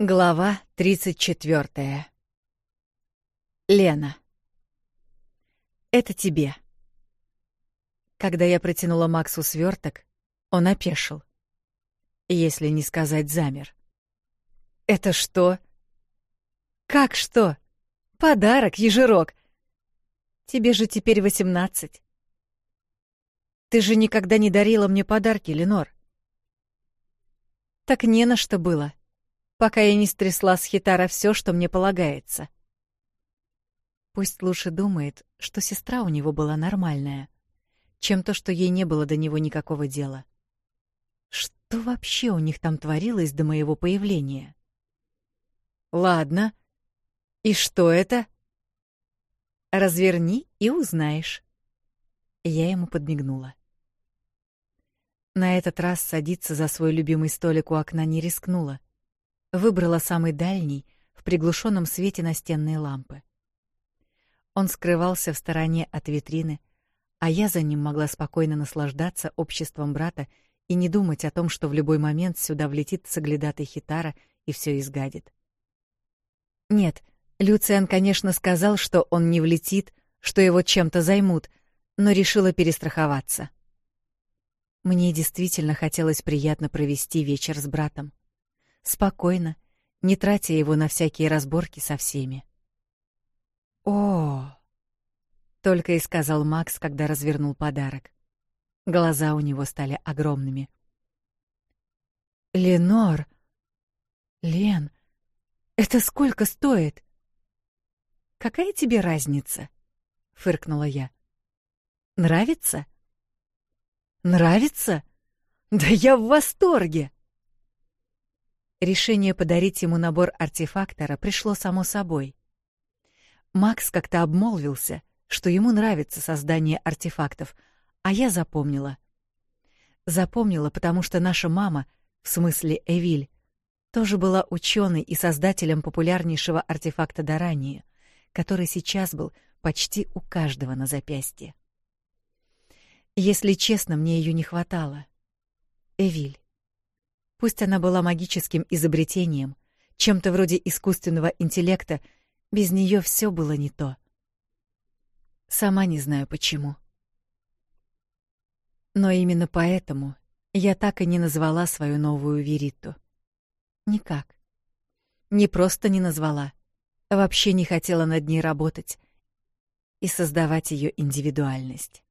Глава 34. Лена. Это тебе. Когда я протянула Максу сверток, он опешил. Если не сказать замер. Это что? Как что? Подарок, ежерок. Тебе же теперь восемнадцать. Ты же никогда не дарила мне подарки, Ленор. Так не на что было. — пока я не стрясла с хитара все, что мне полагается. Пусть лучше думает, что сестра у него была нормальная, чем то, что ей не было до него никакого дела. Что вообще у них там творилось до моего появления? Ладно. И что это? Разверни и узнаешь. Я ему подмигнула. На этот раз садиться за свой любимый столик у окна не рискнула. Выбрала самый дальний, в приглушенном свете настенной лампы. Он скрывался в стороне от витрины, а я за ним могла спокойно наслаждаться обществом брата и не думать о том, что в любой момент сюда влетит соглядатый Хитара и все изгадит. Нет, Люциан, конечно, сказал, что он не влетит, что его чем-то займут, но решила перестраховаться. Мне действительно хотелось приятно провести вечер с братом спокойно, не тратя его на всякие разборки со всеми. О! Только и сказал Макс, когда развернул подарок. Глаза у него стали огромными. Ленор. Лен, это сколько стоит? Какая тебе разница? фыркнула я. Нравится? Нравится? Да я в восторге. Решение подарить ему набор артефактора пришло само собой. Макс как-то обмолвился, что ему нравится создание артефактов, а я запомнила. Запомнила, потому что наша мама, в смысле Эвиль, тоже была ученой и создателем популярнейшего артефакта Дарании, который сейчас был почти у каждого на запястье. Если честно, мне ее не хватало. Эвиль. Пусть она была магическим изобретением, чем-то вроде искусственного интеллекта, без нее все было не то. Сама не знаю почему. Но именно поэтому я так и не назвала свою новую Вериту. Никак. Не просто не назвала, вообще не хотела над ней работать и создавать ее индивидуальность.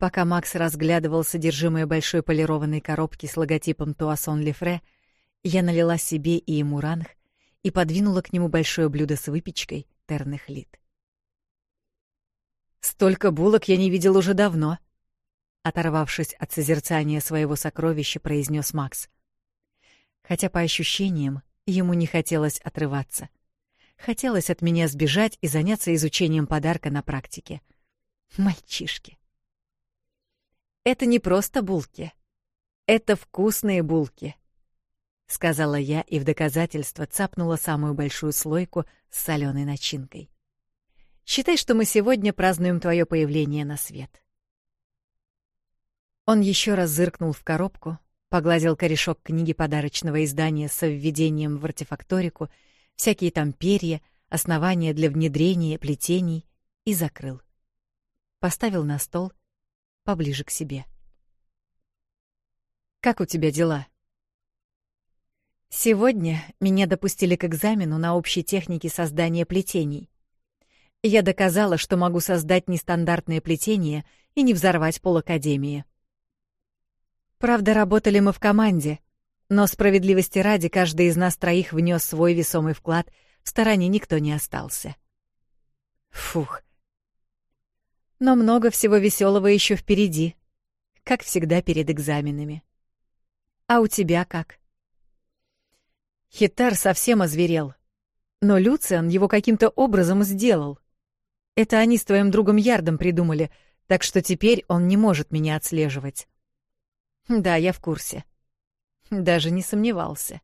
Пока Макс разглядывал содержимое большой полированной коробки с логотипом Туасон Лефре, я налила себе и ему ранг и подвинула к нему большое блюдо с выпечкой терных лит. «Столько булок я не видел уже давно», — оторвавшись от созерцания своего сокровища, произнес Макс. Хотя по ощущениям ему не хотелось отрываться. Хотелось от меня сбежать и заняться изучением подарка на практике. Мальчишки это не просто булки. Это вкусные булки, сказала я и в доказательство цапнула самую большую слойку с соленой начинкой. Считай, что мы сегодня празднуем твое появление на свет. Он еще раз зыркнул в коробку, погладил корешок книги подарочного издания со введением в артефакторику, всякие там перья, основания для внедрения плетений и закрыл. Поставил на стол — поближе к себе. «Как у тебя дела?» Сегодня меня допустили к экзамену на общей технике создания плетений. Я доказала, что могу создать нестандартное плетение и не взорвать пол академии. Правда, работали мы в команде, но справедливости ради каждый из нас троих внес свой весомый вклад, в стороне никто не остался. Фух, но много всего веселого еще впереди, как всегда перед экзаменами. А у тебя как? Хитар совсем озверел. Но Люциан его каким-то образом сделал. Это они с твоим другом Ярдом придумали, так что теперь он не может меня отслеживать. Да, я в курсе. Даже не сомневался.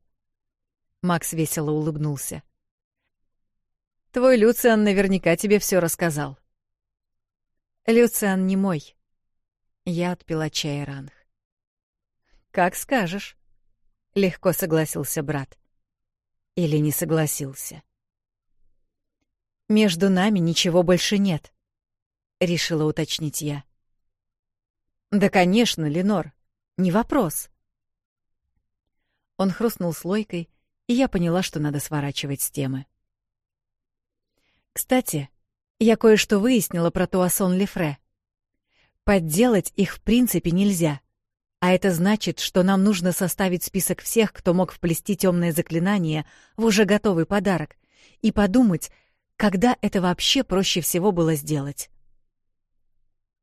Макс весело улыбнулся. Твой Люциан наверняка тебе все рассказал. Люциан не мой. Я отпила чай ранг. Как скажешь, легко согласился брат. Или не согласился. Между нами ничего больше нет, решила уточнить я. Да, конечно, Ленор, не вопрос. Он хрустнул слойкой, и я поняла, что надо сворачивать с темы. Кстати, я кое-что выяснила про Туасон Лефре. Подделать их в принципе нельзя. А это значит, что нам нужно составить список всех, кто мог вплести темное заклинание в уже готовый подарок, и подумать, когда это вообще проще всего было сделать.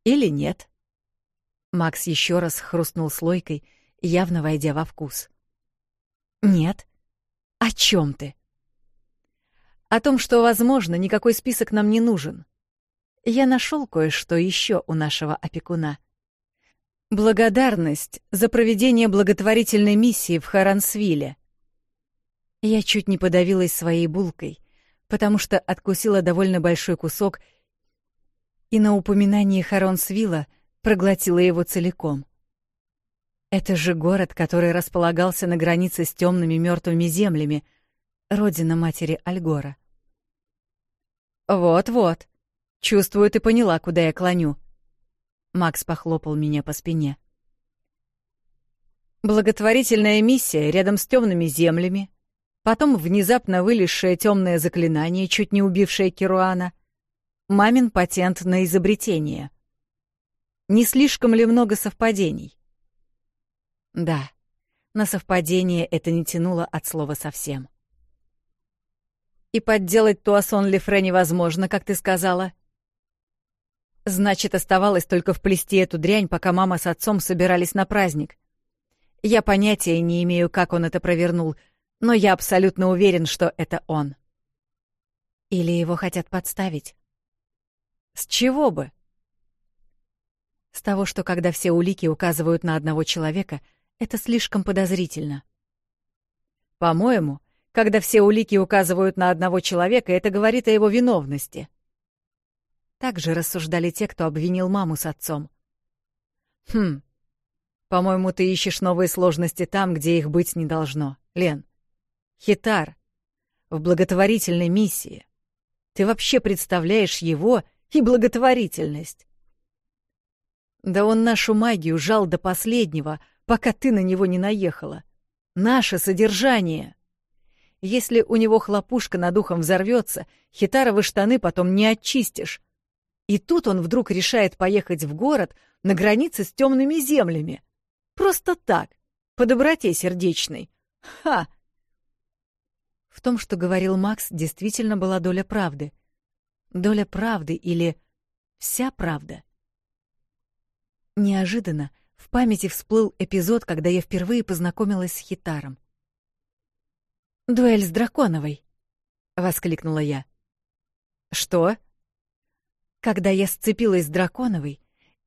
Или нет. Макс еще раз хрустнул слойкой, явно войдя во вкус. «Нет. О чем ты?» О том, что, возможно, никакой список нам не нужен. Я нашел кое-что еще у нашего опекуна. Благодарность за проведение благотворительной миссии в Харансвилле. Я чуть не подавилась своей булкой, потому что откусила довольно большой кусок и на упоминании Харансвилла проглотила его целиком. Это же город, который располагался на границе с темными мертвыми землями, родина матери Альгора. Вот-вот. Чувствую, ты поняла, куда я клоню. Макс похлопал меня по спине. Благотворительная миссия рядом с темными землями, потом внезапно вылезшее темное заклинание, чуть не убившее Керуана, мамин патент на изобретение. Не слишком ли много совпадений? Да, на совпадение это не тянуло от слова совсем. И подделать туасон Лифре невозможно, как ты сказала. Значит, оставалось только вплести эту дрянь, пока мама с отцом собирались на праздник. Я понятия не имею, как он это провернул, но я абсолютно уверен, что это он. Или его хотят подставить. С чего бы? С того, что когда все улики указывают на одного человека, это слишком подозрительно. По-моему, — когда все улики указывают на одного человека, это говорит о его виновности. Так же рассуждали те, кто обвинил маму с отцом. Хм. По-моему, ты ищешь новые сложности там, где их быть не должно, Лен. Хитар. В благотворительной миссии. Ты вообще представляешь его и благотворительность? Да он нашу магию жал до последнего, пока ты на него не наехала. Наше содержание. Если у него хлопушка над ухом взорвется, хитаровы штаны потом не очистишь. И тут он вдруг решает поехать в город на границе с темными землями. Просто так, по доброте сердечной. Ха! В том, что говорил Макс, действительно была доля правды. Доля правды или вся правда. Неожиданно в памяти всплыл эпизод, когда я впервые познакомилась с Хитаром. Дуэль с Драконовой, воскликнула я. Что? Когда я сцепилась с Драконовой,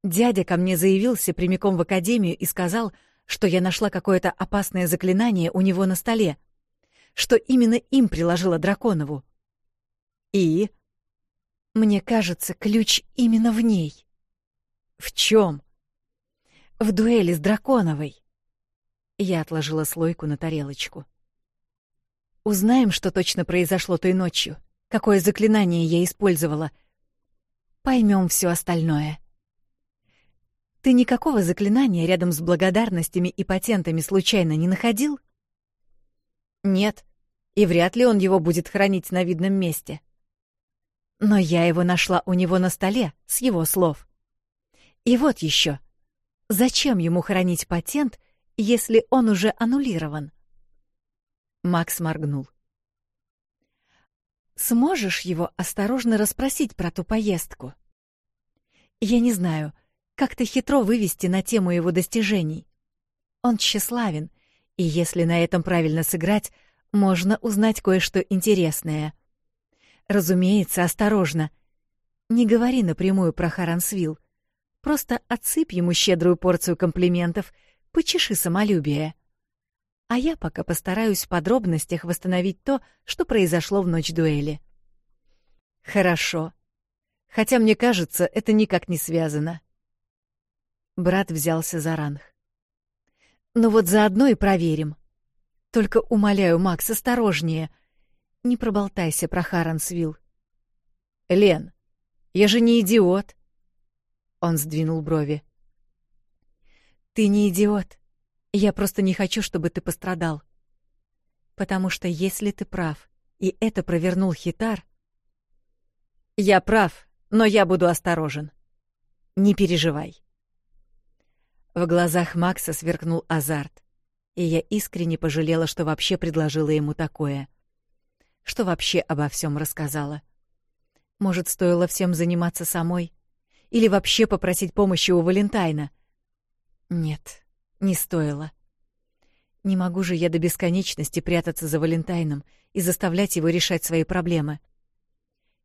дядя ко мне заявился прямиком в академию и сказал, что я нашла какое-то опасное заклинание у него на столе, что именно им приложила Драконову. И мне кажется, ключ именно в ней. В чем? В дуэли с Драконовой. Я отложила слойку на тарелочку. Узнаем, что точно произошло той ночью, какое заклинание я использовала. Поймем все остальное. Ты никакого заклинания рядом с благодарностями и патентами случайно не находил? Нет, и вряд ли он его будет хранить на видном месте. Но я его нашла у него на столе, с его слов. И вот еще. Зачем ему хранить патент, если он уже аннулирован? Макс моргнул. «Сможешь его осторожно расспросить про ту поездку?» «Я не знаю, как-то хитро вывести на тему его достижений. Он тщеславен, и если на этом правильно сыграть, можно узнать кое-что интересное. Разумеется, осторожно. Не говори напрямую про Харансвилл. Просто отсыпь ему щедрую порцию комплиментов, почеши самолюбие а я пока постараюсь в подробностях восстановить то, что произошло в ночь дуэли. Хорошо. Хотя мне кажется, это никак не связано. Брат взялся за ранг. Но вот заодно и проверим. Только умоляю, Макс, осторожнее. Не проболтайся про Харансвилл. Лен, я же не идиот. Он сдвинул брови. Ты не идиот. Я просто не хочу, чтобы ты пострадал. Потому что если ты прав, и это провернул Хитар... Я прав, но я буду осторожен. Не переживай. В глазах Макса сверкнул азарт, и я искренне пожалела, что вообще предложила ему такое. Что вообще обо всем рассказала. Может, стоило всем заниматься самой? Или вообще попросить помощи у Валентайна? Нет, не стоило. Не могу же я до бесконечности прятаться за Валентайном и заставлять его решать свои проблемы.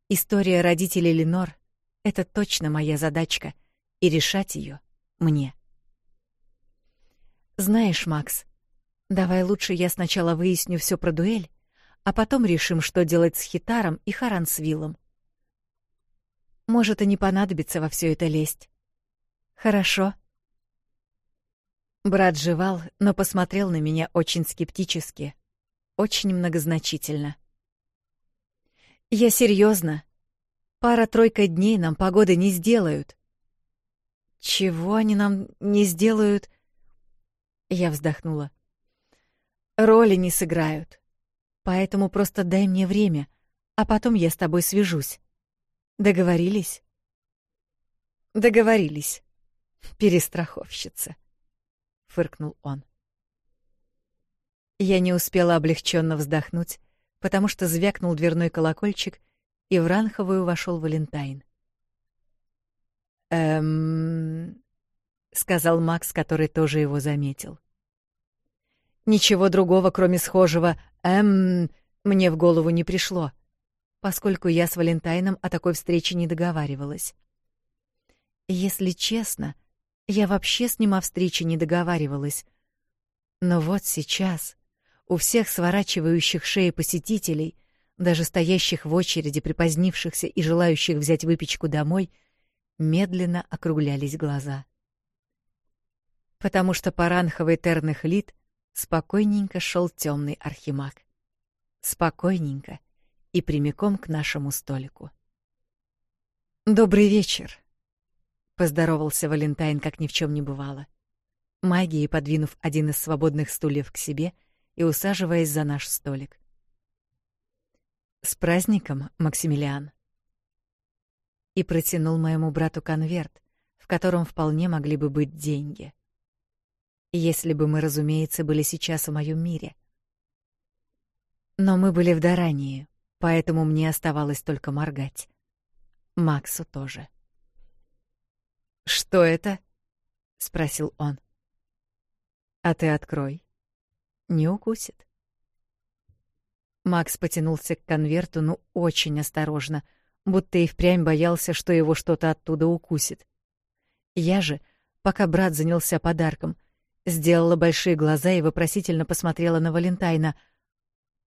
История родителей Ленор — это точно моя задачка, и решать ее мне. Знаешь, Макс, давай лучше я сначала выясню все про дуэль, а потом решим, что делать с Хитаром и Харансвиллом. Может, и не понадобится во все это лезть. Хорошо. Брат жевал, но посмотрел на меня очень скептически, очень многозначительно. «Я серьезно. Пара-тройка дней нам погоды не сделают». «Чего они нам не сделают?» Я вздохнула. «Роли не сыграют. Поэтому просто дай мне время, а потом я с тобой свяжусь. Договорились?» «Договорились. Перестраховщица» фыркнул он. Я не успела облегченно вздохнуть, потому что звякнул дверной колокольчик, и в Ранховую вошел Валентайн. Эм, сказал Макс, который тоже его заметил. Ничего другого, кроме схожего «эм», мне в голову не пришло, поскольку я с Валентайном о такой встрече не договаривалась. Если честно, я вообще с ним о встрече не договаривалась. Но вот сейчас у всех сворачивающих шеи посетителей, даже стоящих в очереди, припозднившихся и желающих взять выпечку домой, медленно округлялись глаза. Потому что по ранховой терных лит спокойненько шел темный архимаг. Спокойненько и прямиком к нашему столику. «Добрый вечер!» Поздоровался Валентайн, как ни в чем не бывало. Магией подвинув один из свободных стульев к себе и усаживаясь за наш столик. С праздником, Максимилиан. И протянул моему брату конверт, в котором вполне могли бы быть деньги. Если бы мы, разумеется, были сейчас в моем мире. Но мы были в Дарании, поэтому мне оставалось только моргать. Максу тоже. «Что это?» — спросил он. «А ты открой. Не укусит». Макс потянулся к конверту, но очень осторожно, будто и впрямь боялся, что его что-то оттуда укусит. Я же, пока брат занялся подарком, сделала большие глаза и вопросительно посмотрела на Валентайна.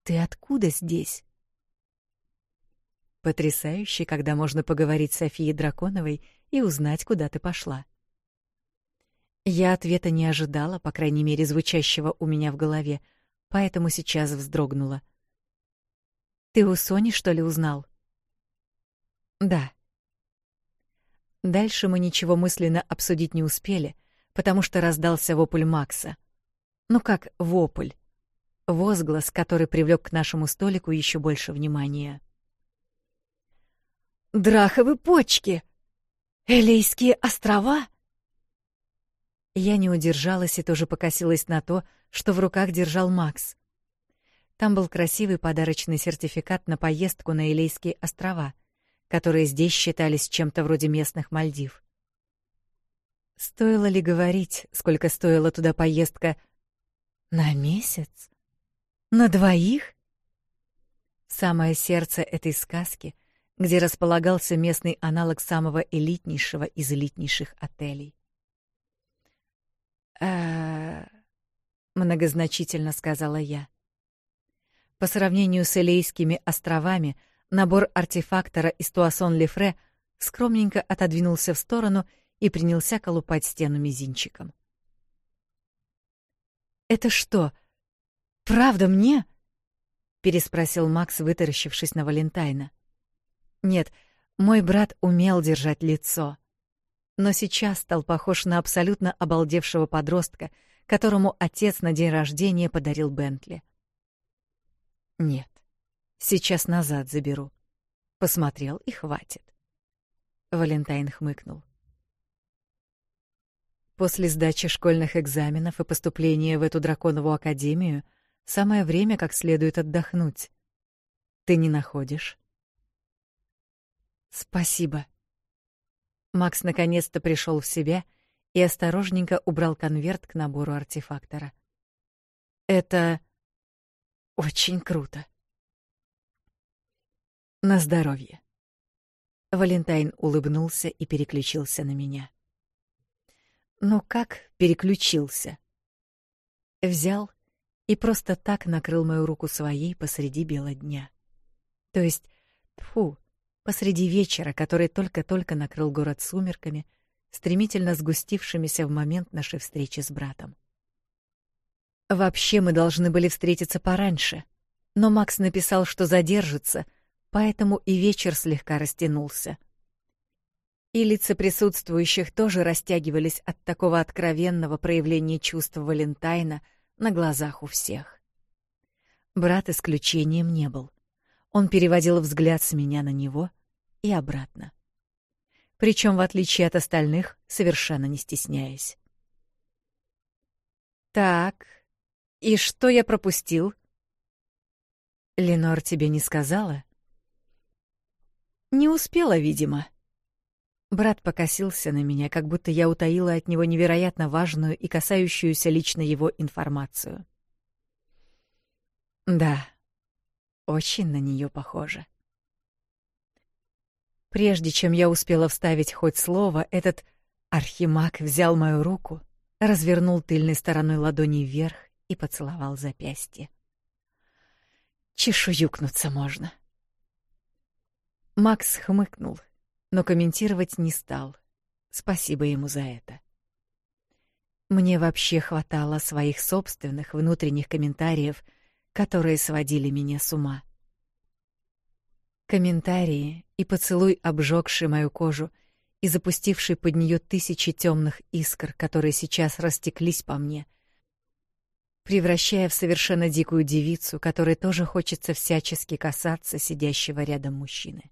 «Ты откуда здесь?» Потрясающе, когда можно поговорить с Софией Драконовой — и узнать, куда ты пошла. Я ответа не ожидала, по крайней мере, звучащего у меня в голове, поэтому сейчас вздрогнула. Ты у Сони что ли узнал? Да. Дальше мы ничего мысленно обсудить не успели, потому что раздался вопль Макса. Ну как вопль? Возглас, который привлек к нашему столику еще больше внимания. «Драховы почки!» Элейские острова? Я не удержалась и тоже покосилась на то, что в руках держал Макс. Там был красивый подарочный сертификат на поездку на Элейские острова, которые здесь считались чем-то вроде местных Мальдив. Стоило ли говорить, сколько стоила туда поездка? На месяц? На двоих? Самое сердце этой сказки — где располагался местный аналог самого элитнейшего из элитнейших отелей. э многозначительно сказала я. По сравнению с Элейскими островами, набор артефактора из Туасон-Лефре скромненько отодвинулся в сторону и принялся колупать стену мизинчиком. «Это что, правда мне?» — переспросил Макс, вытаращившись на Валентайна. Нет, мой брат умел держать лицо. Но сейчас стал похож на абсолютно обалдевшего подростка, которому отец на день рождения подарил Бентли. Нет, сейчас назад заберу. Посмотрел и хватит. Валентайн хмыкнул. После сдачи школьных экзаменов и поступления в эту драконову академию самое время как следует отдохнуть. Ты не находишь? Спасибо. Макс наконец-то пришел в себя и осторожненько убрал конверт к набору артефактора. Это очень круто. На здоровье. Валентайн улыбнулся и переключился на меня. Но как переключился? Взял и просто так накрыл мою руку своей посреди бела дня. То есть, фу посреди вечера, который только-только накрыл город сумерками, стремительно сгустившимися в момент нашей встречи с братом. Вообще мы должны были встретиться пораньше, но Макс написал, что задержится, поэтому и вечер слегка растянулся. И лица присутствующих тоже растягивались от такого откровенного проявления чувств Валентайна на глазах у всех. Брат исключением не был. Он переводил взгляд с меня на него и обратно. Причем, в отличие от остальных, совершенно не стесняясь. «Так, и что я пропустил?» «Ленор тебе не сказала?» «Не успела, видимо». Брат покосился на меня, как будто я утаила от него невероятно важную и касающуюся лично его информацию. «Да», очень на нее похоже. Прежде чем я успела вставить хоть слово, этот архимаг взял мою руку, развернул тыльной стороной ладони вверх и поцеловал запястье. Чешуюкнуться можно. Макс хмыкнул, но комментировать не стал. Спасибо ему за это. Мне вообще хватало своих собственных внутренних комментариев, которые сводили меня с ума комментарии и поцелуй, обжегший мою кожу и запустивший под нее тысячи темных искр, которые сейчас растеклись по мне, превращая в совершенно дикую девицу, которой тоже хочется всячески касаться сидящего рядом мужчины.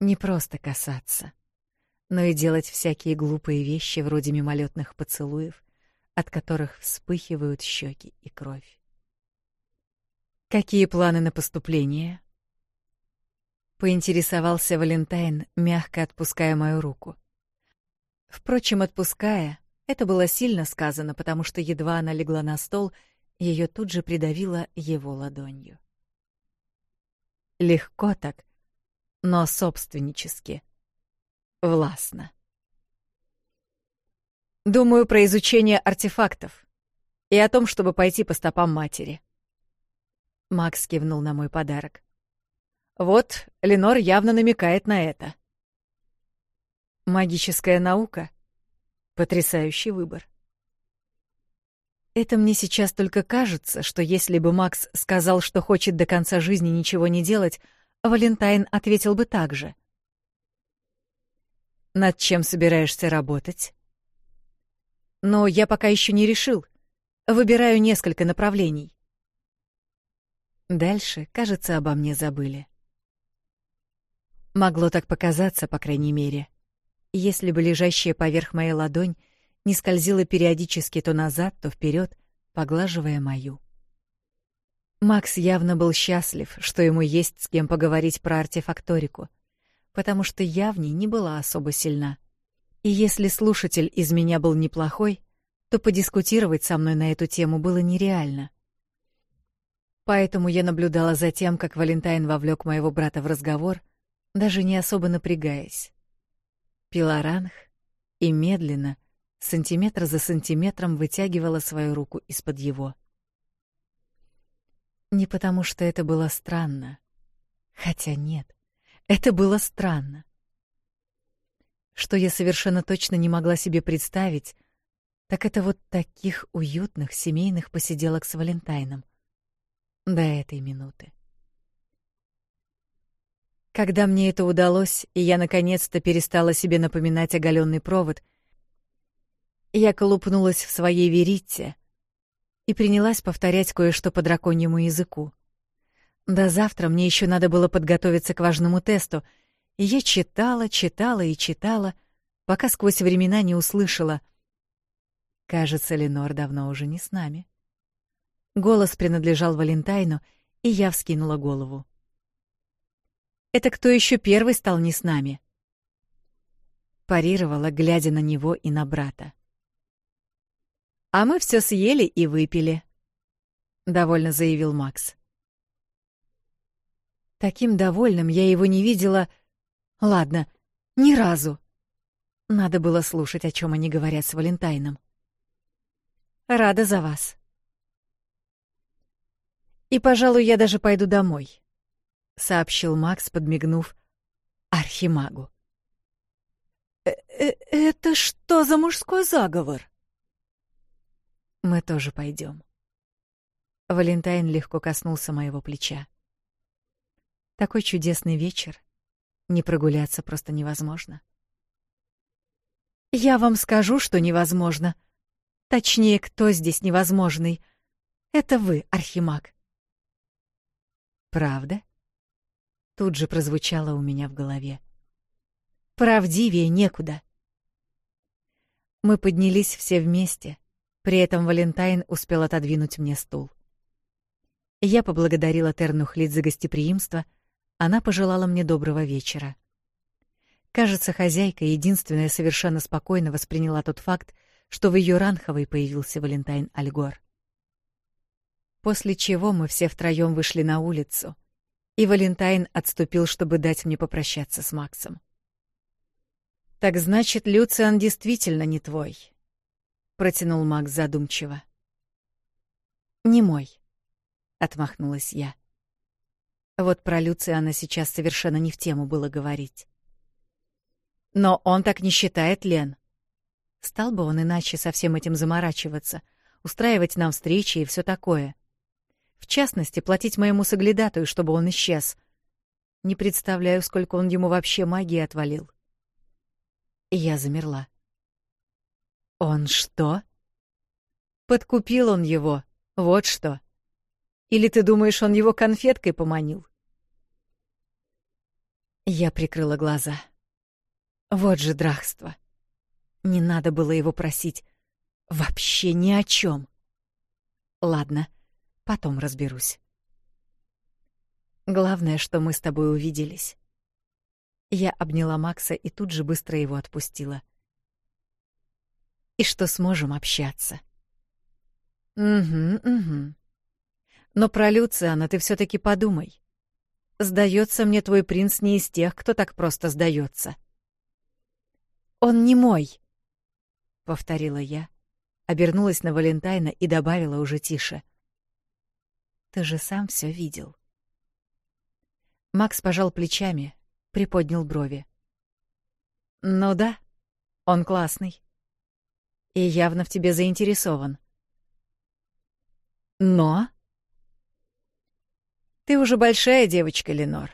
Не просто касаться, но и делать всякие глупые вещи вроде мимолетных поцелуев, от которых вспыхивают щеки и кровь. «Какие планы на поступление?» поинтересовался Валентайн, мягко отпуская мою руку. Впрочем, отпуская, это было сильно сказано, потому что едва она легла на стол, ее тут же придавило его ладонью. Легко так, но собственнически. Властно. Думаю про изучение артефактов и о том, чтобы пойти по стопам матери. Макс кивнул на мой подарок. Вот, Ленор явно намекает на это. Магическая наука. Потрясающий выбор. Это мне сейчас только кажется, что если бы Макс сказал, что хочет до конца жизни ничего не делать, Валентайн ответил бы так же. «Над чем собираешься работать?» «Но я пока еще не решил. Выбираю несколько направлений». Дальше, кажется, обо мне забыли. Могло так показаться, по крайней мере. Если бы лежащая поверх моей ладонь не скользила периодически то назад, то вперед, поглаживая мою. Макс явно был счастлив, что ему есть с кем поговорить про артефакторику, потому что я в ней не была особо сильна. И если слушатель из меня был неплохой, то подискутировать со мной на эту тему было нереально. Поэтому я наблюдала за тем, как Валентайн вовлек моего брата в разговор, даже не особо напрягаясь. Пила ранг и медленно, сантиметр за сантиметром вытягивала свою руку из-под его. Не потому, что это было странно. Хотя нет, это было странно. Что я совершенно точно не могла себе представить, так это вот таких уютных семейных посиделок с Валентайном. До этой минуты. Когда мне это удалось, и я наконец-то перестала себе напоминать оголенный провод, я колупнулась в своей верите и принялась повторять кое-что по драконьему языку. До завтра мне еще надо было подготовиться к важному тесту, и я читала, читала и читала, пока сквозь времена не услышала. Кажется, Ленор давно уже не с нами. Голос принадлежал Валентайну, и я вскинула голову. Это кто еще первый стал не с нами?» Парировала, глядя на него и на брата. «А мы все съели и выпили», — довольно заявил Макс. Таким довольным я его не видела... Ладно, ни разу. Надо было слушать, о чем они говорят с Валентайном. «Рада за вас». «И, пожалуй, я даже пойду домой», сообщил Макс, подмигнув архимагу. «Э -э это что за мужской заговор? Мы тоже пойдем. Валентайн легко коснулся моего плеча. Такой чудесный вечер. Не прогуляться просто невозможно. Я вам скажу, что невозможно. Точнее, кто здесь невозможный? Это вы, архимаг. Правда? Тут же прозвучало у меня в голове. Правдивее некуда. Мы поднялись все вместе, при этом Валентайн успел отодвинуть мне стул. Я поблагодарила Терну Хлит за гостеприимство, она пожелала мне доброго вечера. Кажется, хозяйка единственная совершенно спокойно восприняла тот факт, что в ее ранховой появился Валентайн Альгор. После чего мы все втроем вышли на улицу — и Валентайн отступил, чтобы дать мне попрощаться с Максом. «Так значит, Люциан действительно не твой», — протянул Макс задумчиво. «Не мой», — отмахнулась я. Вот про Люциана сейчас совершенно не в тему было говорить. «Но он так не считает, Лен. Стал бы он иначе со всем этим заморачиваться, устраивать нам встречи и все такое. В частности, платить моему соглядатую, чтобы он исчез. Не представляю, сколько он ему вообще магии отвалил. И я замерла. Он что? Подкупил он его, вот что. Или ты думаешь, он его конфеткой поманил? Я прикрыла глаза. Вот же драхство. Не надо было его просить. Вообще ни о чем. Ладно. — Потом разберусь. Главное, что мы с тобой увиделись. Я обняла Макса и тут же быстро его отпустила. И что сможем общаться. Угу, угу. Но про Люциана ты все таки подумай. Сдается мне твой принц не из тех, кто так просто сдается. Он не мой, повторила я, обернулась на Валентайна и добавила уже тише. Ты же сам все видел. Макс пожал плечами, приподнял брови. Ну да, он классный. И явно в тебе заинтересован. Но... Ты уже большая девочка, Ленор.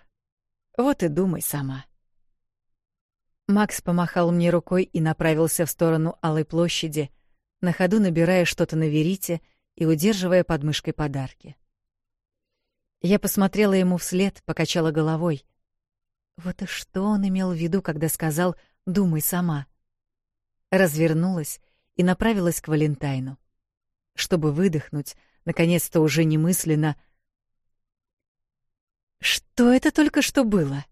Вот и думай сама. Макс помахал мне рукой и направился в сторону Алой площади, на ходу набирая что-то на верите и удерживая под мышкой подарки. Я посмотрела ему вслед, покачала головой. Вот и что он имел в виду, когда сказал «думай сама». Развернулась и направилась к Валентайну. Чтобы выдохнуть, наконец-то уже немысленно. «Что это только что было?»